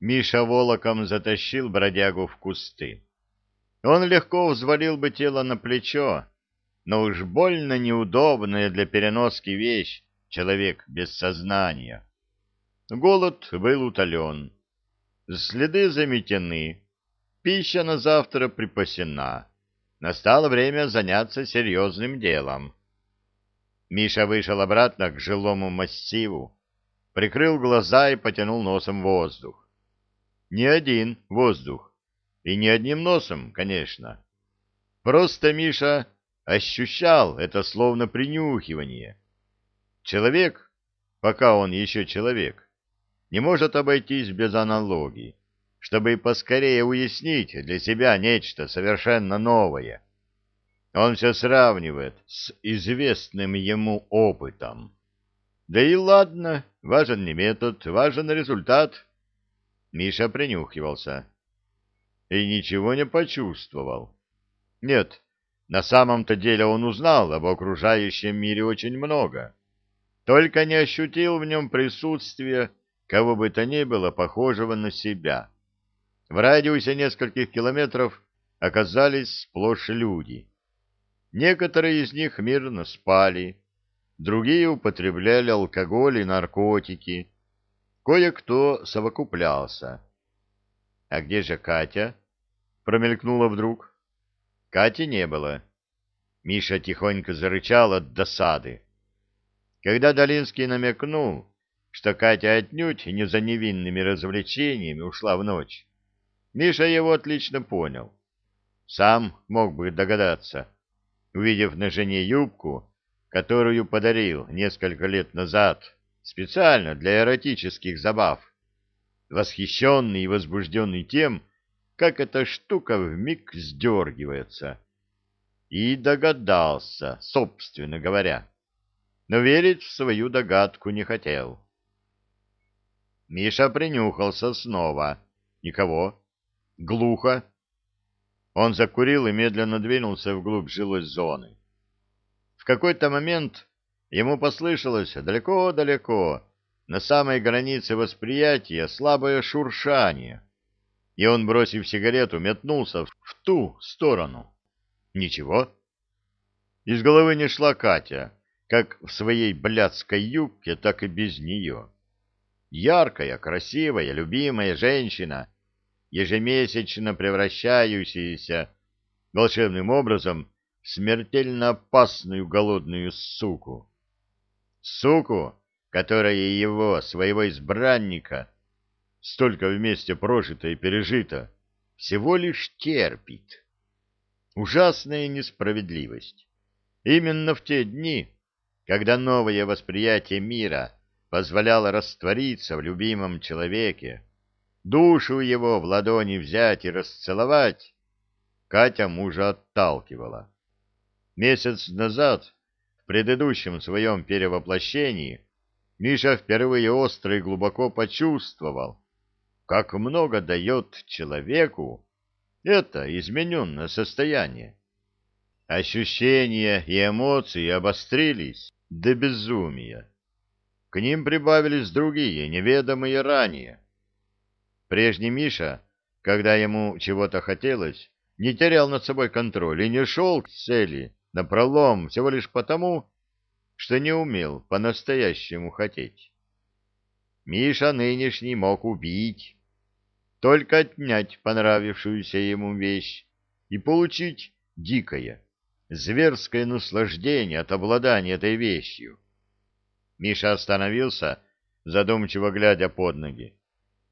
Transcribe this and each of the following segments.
Миша волоком затащил бродягу в кусты. Он легко взвалил бы тело на плечо, но уж больно неудобная для переноски вещь человек без сознания. Голод был утолен. Следы заметены. Пища на завтра припасена. Настало время заняться серьезным делом. Миша вышел обратно к жилому массиву, прикрыл глаза и потянул носом воздух. Не один воздух, и не одним носом, конечно. Просто Миша ощущал это словно принюхивание. Человек, пока он еще человек, не может обойтись без аналогии, чтобы поскорее уяснить для себя нечто совершенно новое — он все сравнивает с известным ему опытом. Да и ладно, важен не метод, важен результат. Миша принюхивался и ничего не почувствовал. Нет, на самом-то деле он узнал об окружающем мире очень много, только не ощутил в нем присутствия кого бы то ни было похожего на себя. В радиусе нескольких километров оказались сплошь люди. Некоторые из них мирно спали, другие употребляли алкоголь и наркотики, кое-кто совокуплялся. — А где же Катя? — промелькнула вдруг. Кати не было. Миша тихонько зарычал от досады. Когда Долинский намекнул, что Катя отнюдь не за невинными развлечениями ушла в ночь, Миша его отлично понял. Сам мог бы догадаться, увидев на жене юбку, которую подарил несколько лет назад специально для эротических забав, восхищенный и возбужденный тем, как эта штука вмиг сдергивается. И догадался, собственно говоря, но верить в свою догадку не хотел. Миша принюхался снова. Никого. Глухо. Он закурил и медленно двинулся вглубь жилой зоны. В какой-то момент ему послышалось далеко-далеко, на самой границе восприятия, слабое шуршание, и он, бросив сигарету, метнулся в ту сторону. Ничего. Из головы не шла Катя, как в своей блядской юбке, так и без нее. Яркая, красивая, любимая женщина — ежемесячно превращающуюся волшебным образом в смертельно опасную голодную суку. Суку, которая его, своего избранника, столько вместе прожито и пережито, всего лишь терпит. Ужасная несправедливость. Именно в те дни, когда новое восприятие мира позволяло раствориться в любимом человеке, душу его в ладони взять и расцеловать, Катя мужа отталкивала. Месяц назад, предыдущем своем перевоплощении, Миша впервые остро и глубоко почувствовал, как много дает человеку это измененное состояние. Ощущения и эмоции обострились до безумия. К ним прибавились другие, неведомые ранее. Прежний Миша, когда ему чего-то хотелось, не терял над собой контроль и не шел к цели напролом всего лишь потому, что не умел по-настоящему хотеть. Миша нынешний мог убить, только отнять понравившуюся ему вещь и получить дикое, зверское наслаждение от обладания этой вещью. Миша остановился, задумчиво глядя под ноги.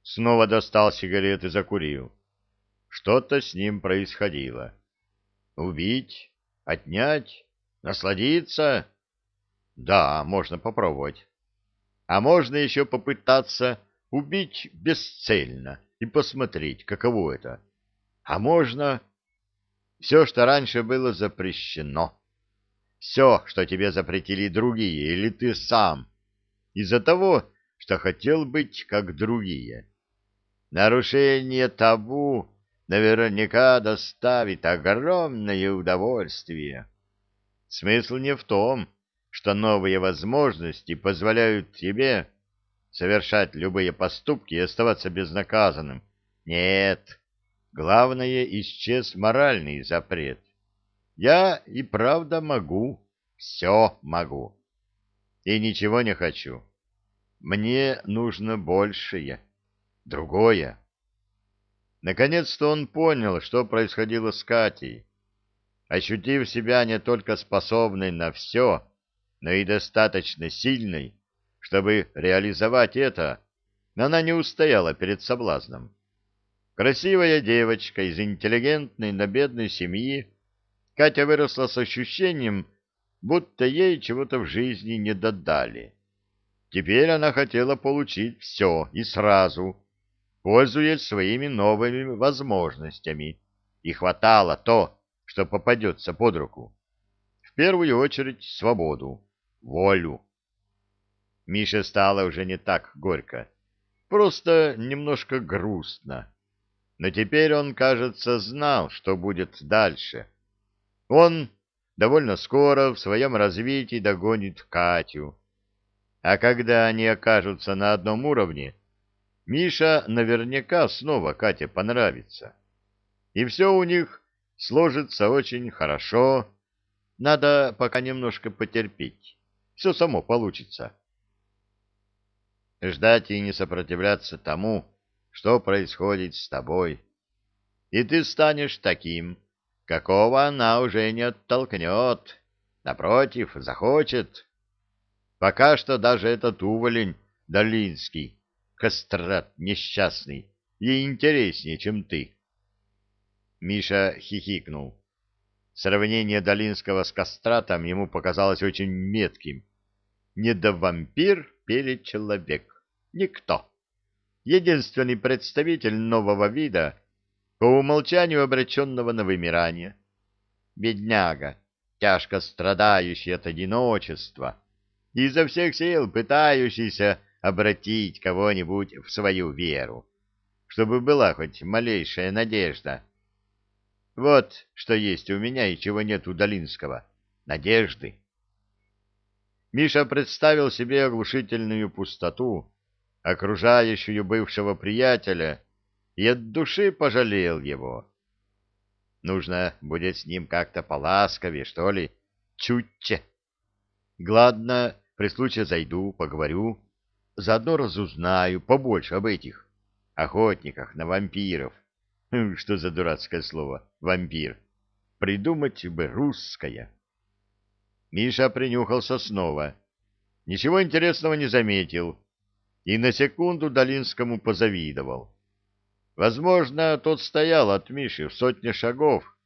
Снова достал сигарет и закурил. Что-то с ним происходило. Убить? Отнять? Насладиться? Да, можно попробовать. А можно еще попытаться убить бесцельно и посмотреть, каково это. А можно... Все, что раньше было запрещено. Все, что тебе запретили другие или ты сам. Из-за того, что хотел быть как другие. Нарушение табу наверняка доставит огромное удовольствие. Смысл не в том, что новые возможности позволяют тебе совершать любые поступки и оставаться безнаказанным. Нет, главное, исчез моральный запрет. Я и правда могу, все могу. И ничего не хочу. Мне нужно большее, другое. Наконец-то он понял, что происходило с Катей. Ощутив себя не только способной на все, но и достаточно сильной, чтобы реализовать это, она не устояла перед соблазном. Красивая девочка из интеллигентной, но бедной семьи, Катя выросла с ощущением, будто ей чего-то в жизни не додали. Теперь она хотела получить все и сразу, пользуясь своими новыми возможностями, и хватало то, что попадется под руку. В первую очередь свободу, волю. Мише стало уже не так горько, просто немножко грустно. Но теперь он, кажется, знал, что будет дальше. Он довольно скоро в своем развитии догонит Катю. А когда они окажутся на одном уровне, Миша наверняка снова Кате понравится. И все у них сложится очень хорошо. Надо пока немножко потерпеть. Все само получится. Ждать и не сопротивляться тому, что происходит с тобой. И ты станешь таким, какого она уже не оттолкнет. Напротив, захочет. Пока что даже этот уволень Долинский, кастрат несчастный, ей интереснее, чем ты. Миша хихикнул. Сравнение Долинского с кастратом ему показалось очень метким. Не до вампир пели человек. Никто. Единственный представитель нового вида, по умолчанию обреченного на вымирание. Бедняга, тяжко страдающий от одиночества, изо всех сил пытающийся обратить кого-нибудь в свою веру, чтобы была хоть малейшая надежда. Вот что есть у меня и чего нет у Долинского — надежды. Миша представил себе оглушительную пустоту, окружающую бывшего приятеля, и от души пожалел его. Нужно будет с ним как-то поласковее, что ли, чутче. Гладно, при случае зайду, поговорю, заодно разузнаю побольше об этих охотниках на вампиров. Хм, что за дурацкое слово «вампир»? Придумать бы русское. Миша принюхался снова. Ничего интересного не заметил и на секунду Долинскому позавидовал. Возможно, тот стоял от Миши в сотне шагов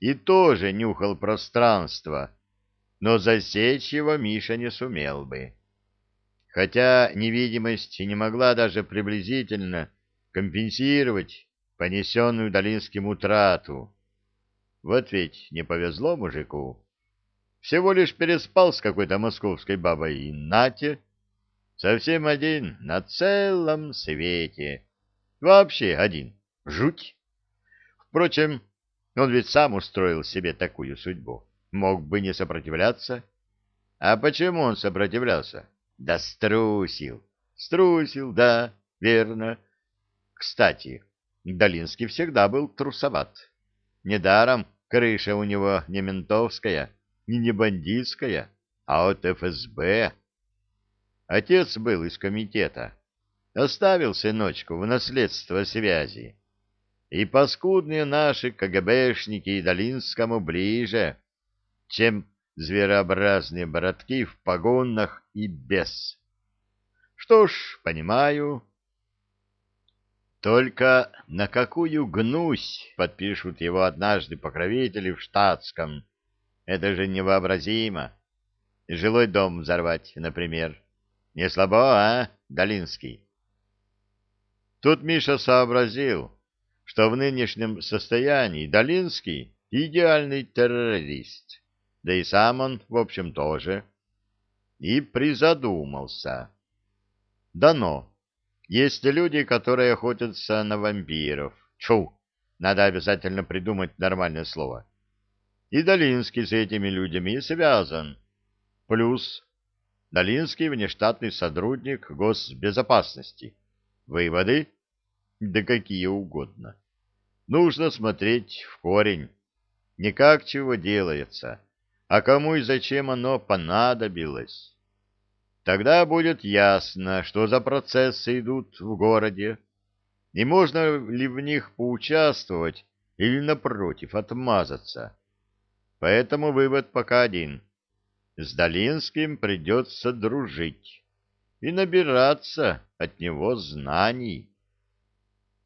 и тоже нюхал пространство, но засечь его Миша не сумел бы. Хотя невидимость не могла даже приблизительно компенсировать понесенную Долинским утрату. Вот ведь не повезло мужику. Всего лишь переспал с какой-то московской бабой, и нате, Совсем один на целом свете. Вообще один. Жуть. Впрочем, он ведь сам устроил себе такую судьбу. Мог бы не сопротивляться. А почему он сопротивлялся? Да струсил. Струсил, да, верно. Кстати, Долинский всегда был трусоват. Недаром крыша у него не ментовская, не не бандитская, а от ФСБ. Отец был из комитета. Оставил сыночку в наследство связи. И паскудные наши КГБшники и Долинскому ближе, чем зверообразные бородки в погонах и без. Что ж, понимаю. Только на какую гнусь подпишут его однажды покровители в штатском? Это же невообразимо. Жилой дом взорвать, например. Не слабо, а, Долинский? Тут Миша сообразил, что в нынешнем состоянии Долинский — идеальный террорист, да и сам он, в общем, тоже. И призадумался. Дано. Есть люди, которые охотятся на вампиров. Чу! Надо обязательно придумать нормальное слово. И Долинский с этими людьми связан. Плюс Долинский внештатный сотрудник госбезопасности. Выводы? Да какие угодно. Нужно смотреть в корень. Не как чего делается, а кому и зачем оно понадобилось. Тогда будет ясно, что за процессы идут в городе, и можно ли в них поучаствовать или, напротив, отмазаться. Поэтому вывод пока один. С Долинским придется дружить и набираться от него знаний.